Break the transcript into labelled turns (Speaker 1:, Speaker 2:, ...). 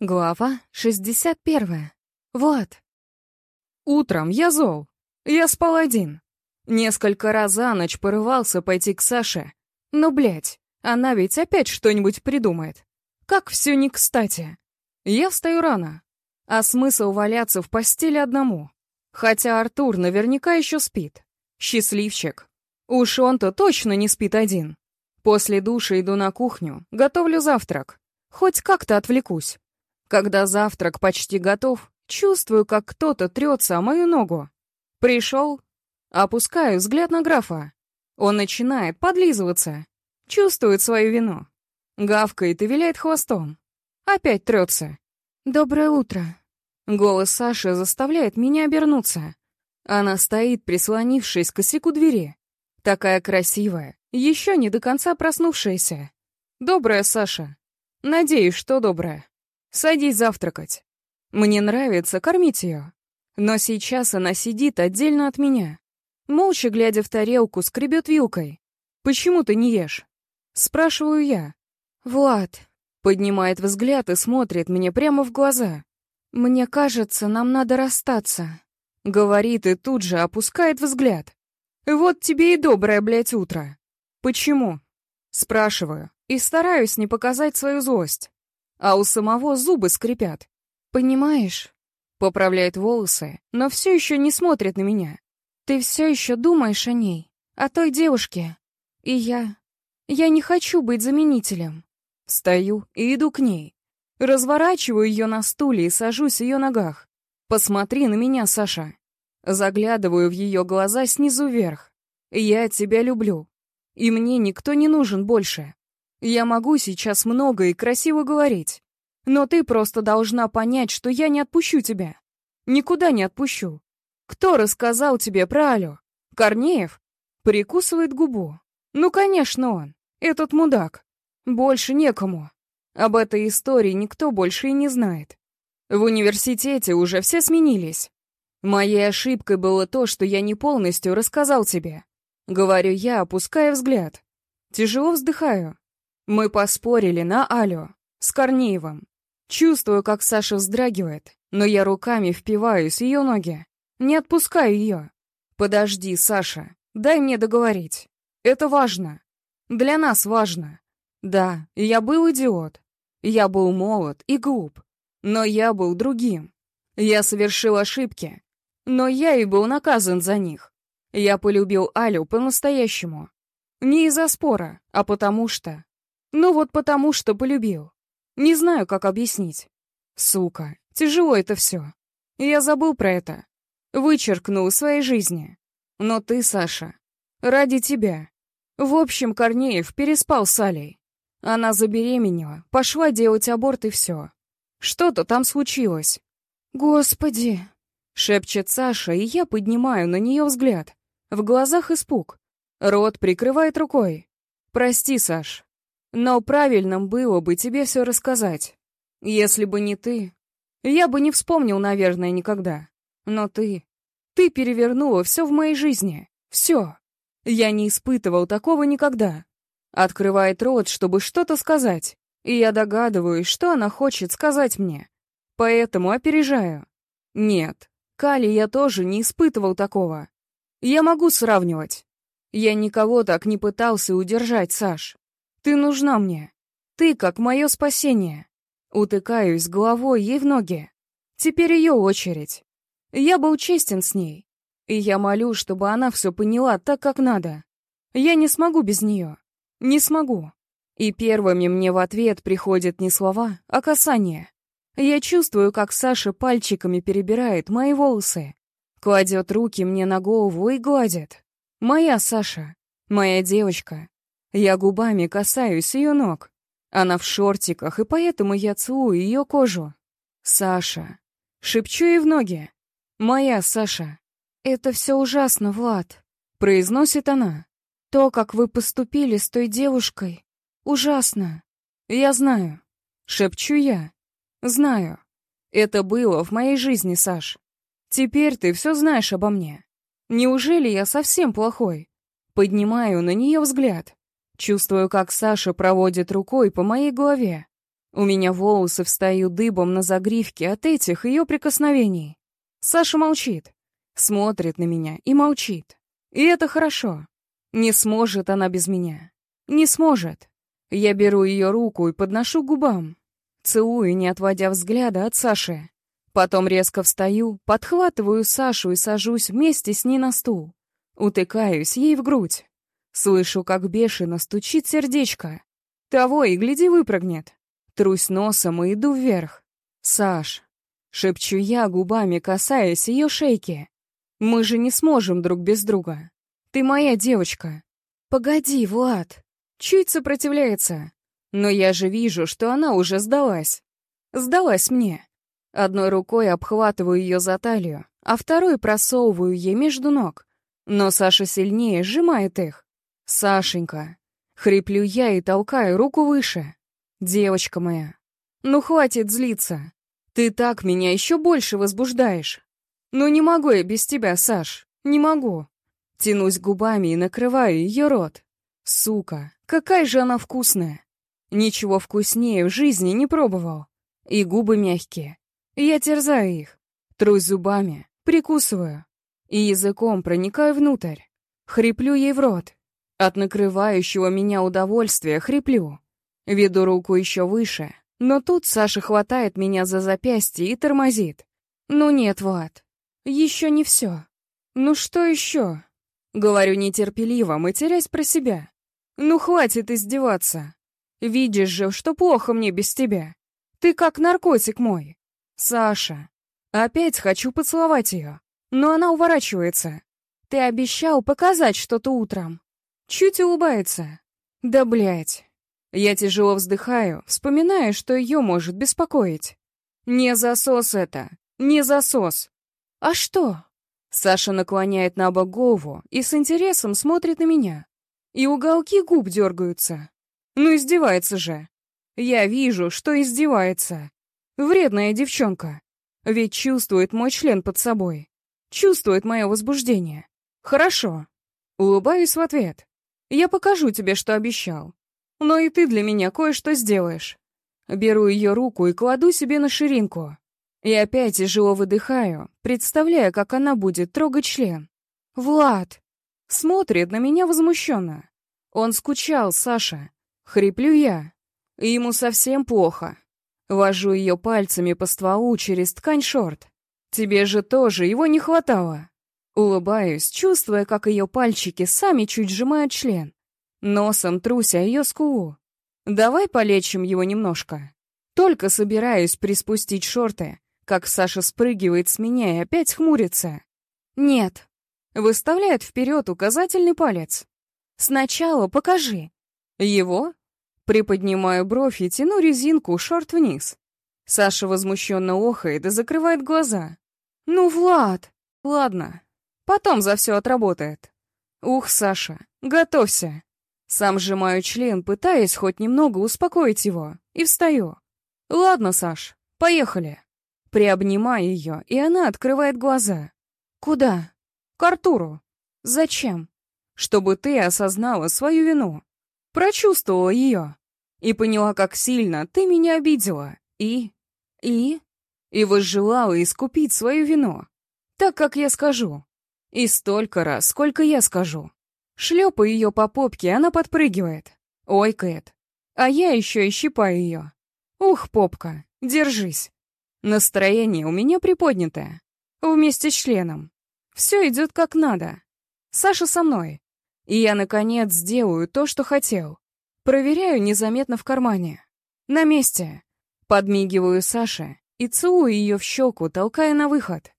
Speaker 1: Глава 61. Вот.
Speaker 2: Утром я зол. Я спал один. Несколько раз за ночь порывался пойти к Саше. Но, блядь, она ведь опять что-нибудь придумает. Как все не кстати. Я встаю рано. А смысл валяться в постели одному? Хотя Артур наверняка еще спит. Счастливчик. Уж он-то точно не спит один. После душа иду на кухню, готовлю завтрак. Хоть как-то отвлекусь. Когда завтрак почти готов, чувствую, как кто-то трется о мою ногу. Пришел, опускаю взгляд на графа. Он начинает подлизываться, чувствует свою вину. Гавкает и виляет хвостом. Опять трется.
Speaker 1: «Доброе утро».
Speaker 2: Голос Саши заставляет меня обернуться. Она стоит, прислонившись к косяку двери. Такая красивая, еще не до конца проснувшаяся. Добрая Саша. Надеюсь, что добрая. Садись завтракать. Мне нравится кормить ее. Но сейчас она сидит отдельно от меня. Молча глядя в тарелку, скребет вилкой. «Почему ты не ешь?» Спрашиваю я.
Speaker 1: «Влад», —
Speaker 2: поднимает взгляд и смотрит мне прямо в глаза.
Speaker 1: «Мне кажется, нам надо расстаться», —
Speaker 2: говорит и тут же опускает взгляд. «Вот тебе и доброе, блядь, утро». «Почему?» — спрашиваю и стараюсь не показать свою злость а у самого зубы скрипят.
Speaker 1: «Понимаешь?»
Speaker 2: Поправляет волосы, но все еще не смотрит на меня.
Speaker 1: «Ты все еще думаешь о ней, о той девушке. И я... Я не хочу быть заменителем».
Speaker 2: Стою и иду к ней. Разворачиваю ее на стуле и сажусь в ее ногах. «Посмотри на меня, Саша». Заглядываю в ее глаза снизу вверх. «Я тебя люблю. И мне никто не нужен больше. Я могу сейчас много и красиво говорить, но ты просто должна понять, что я не отпущу тебя. Никуда не отпущу. Кто рассказал тебе про Алю? Корнеев? Прикусывает губу. Ну, конечно, он. Этот мудак. Больше некому. Об этой истории никто больше и не знает. В университете уже все сменились. Моей ошибкой было то, что я не полностью рассказал тебе. Говорю я, опуская взгляд. Тяжело вздыхаю. Мы поспорили на Алю с Корнеевым. Чувствую, как Саша вздрагивает, но я руками впиваюсь в ее ноги. Не отпускаю ее. Подожди, Саша, дай мне договорить. Это важно. Для нас важно. Да, я был идиот. Я был молод и глуп. Но я был другим. Я совершил ошибки. Но я и был наказан за них. Я полюбил Алю по-настоящему. Не из-за спора, а потому что ну вот потому, что полюбил. Не знаю, как объяснить. Сука, тяжело это все. Я забыл про это. Вычеркнул своей жизни. Но ты, Саша, ради тебя. В общем, Корнеев переспал с Алей. Она забеременела, пошла делать аборт и все. Что-то там случилось.
Speaker 1: «Господи!»
Speaker 2: — шепчет Саша, и я поднимаю на нее взгляд. В глазах испуг. Рот прикрывает рукой. «Прости, Саш, но правильным было бы тебе все рассказать. Если бы не ты, я бы не вспомнил, наверное, никогда. Но ты... Ты перевернула все в моей жизни. Все. Я не испытывал такого никогда. Открывает рот, чтобы что-то сказать. И я догадываюсь, что она хочет сказать мне. Поэтому опережаю. Нет, Кали я тоже не испытывал такого. Я могу сравнивать. Я никого так не пытался удержать, Саш. Ты нужна мне. Ты как мое спасение. Утыкаюсь головой ей в ноги. Теперь ее очередь. Я был честен с ней. И я молю, чтобы она все поняла так, как надо. Я не смогу без нее. Не смогу. И первыми мне в ответ приходят не слова, а касание. Я чувствую, как Саша пальчиками перебирает мои волосы. Кладет руки мне на голову и гладит. Моя Саша. Моя девочка. Я губами касаюсь ее ног. Она в шортиках, и поэтому я целую ее кожу. «Саша». Шепчу ей в ноги. «Моя Саша».
Speaker 1: «Это все ужасно, Влад», —
Speaker 2: произносит она.
Speaker 1: «То, как вы поступили с той девушкой, ужасно».
Speaker 2: «Я знаю». Шепчу я. «Знаю. Это было в моей жизни, Саш. Теперь ты все знаешь обо мне. Неужели я совсем плохой?» Поднимаю на нее взгляд. Чувствую, как Саша проводит рукой по моей голове. У меня волосы встают дыбом на загривке от этих ее прикосновений. Саша молчит, смотрит на меня и молчит. И это хорошо. Не сможет она без меня. Не сможет. Я беру ее руку и подношу к губам. Целую, не отводя взгляда от Саши. Потом резко встаю, подхватываю Сашу и сажусь вместе с ней на стул. Утыкаюсь ей в грудь. Слышу, как бешено стучит сердечко. Того и гляди выпрыгнет. Трусь носом и иду вверх. «Саш!» — шепчу я, губами касаясь ее шейки. «Мы же не сможем друг без друга. Ты моя девочка». «Погоди, Влад!» Чуть сопротивляется. Но я же вижу, что она уже сдалась. Сдалась мне. Одной рукой обхватываю ее за талию, а второй просовываю ей между ног. Но Саша сильнее сжимает их. «Сашенька!» Хриплю я и толкаю руку выше. Девочка моя, ну хватит злиться. Ты так меня еще больше возбуждаешь. Ну не могу я без тебя, Саш, не могу. Тянусь губами и накрываю ее рот. Сука, какая же она вкусная. Ничего вкуснее в жизни не пробовал. И губы мягкие. Я терзаю их. Трусь зубами, прикусываю. И языком проникаю внутрь. Хриплю ей в рот. От накрывающего меня удовольствия хриплю. Веду руку еще выше, но тут Саша хватает меня за запястье и тормозит. «Ну нет, Влад, еще не все. Ну что еще?» Говорю нетерпеливо, матерясь про себя. «Ну хватит издеваться. Видишь же, что плохо мне без тебя. Ты как наркотик мой. Саша. Опять хочу поцеловать ее, но она уворачивается. Ты обещал показать что-то утром. Чуть улыбается. Да блять. Я тяжело вздыхаю, вспоминая, что ее может беспокоить. Не засос это, не засос. А что? Саша наклоняет на бок голову и с интересом смотрит на меня. И уголки губ дергаются. Ну, издевается же. Я вижу, что издевается. Вредная девчонка. Ведь чувствует мой член под собой. Чувствует мое возбуждение. Хорошо. Улыбаюсь в ответ. Я покажу тебе, что обещал. Но и ты для меня кое-что сделаешь. Беру ее руку и кладу себе на ширинку. И опять тяжело выдыхаю, представляя, как она будет трогать член. «Влад!» Смотрит на меня возмущенно. Он скучал, Саша. Хриплю я. И ему совсем плохо. Вожу ее пальцами по стволу через ткань шорт. Тебе же тоже его не хватало. Улыбаюсь, чувствуя, как ее пальчики сами чуть сжимают член. Носом труся ее скулу. Давай полечим его немножко. Только собираюсь приспустить шорты, как Саша спрыгивает с меня и опять хмурится. Нет. Выставляет вперед указательный палец. Сначала покажи. Его? Приподнимаю бровь и тяну резинку шорт вниз. Саша возмущенно охает и закрывает глаза. «Ну, Влад!» «Ладно, потом за все отработает». «Ух, Саша, готовься!» Сам сжимаю член, пытаясь хоть немного успокоить его, и встаю. «Ладно, Саш, поехали». Приобнимаю ее, и она открывает глаза. «Куда?» «К Артуру». «Зачем?» «Чтобы ты осознала свою вину. Прочувствовала ее. И поняла, как сильно ты меня обидела. И... и... и возжелала искупить свою вину. Так, как я скажу. И столько раз, сколько я скажу. Шлепаю ее по попке, она подпрыгивает. Ойкает. А я еще и щипаю ее. Ух, попка, держись. Настроение у меня приподнятое. Вместе с членом. Все идет как надо. Саша со мной. И я, наконец, сделаю то, что хотел. Проверяю незаметно в кармане. На месте. Подмигиваю Саше и целую ее в щеку, толкая на выход.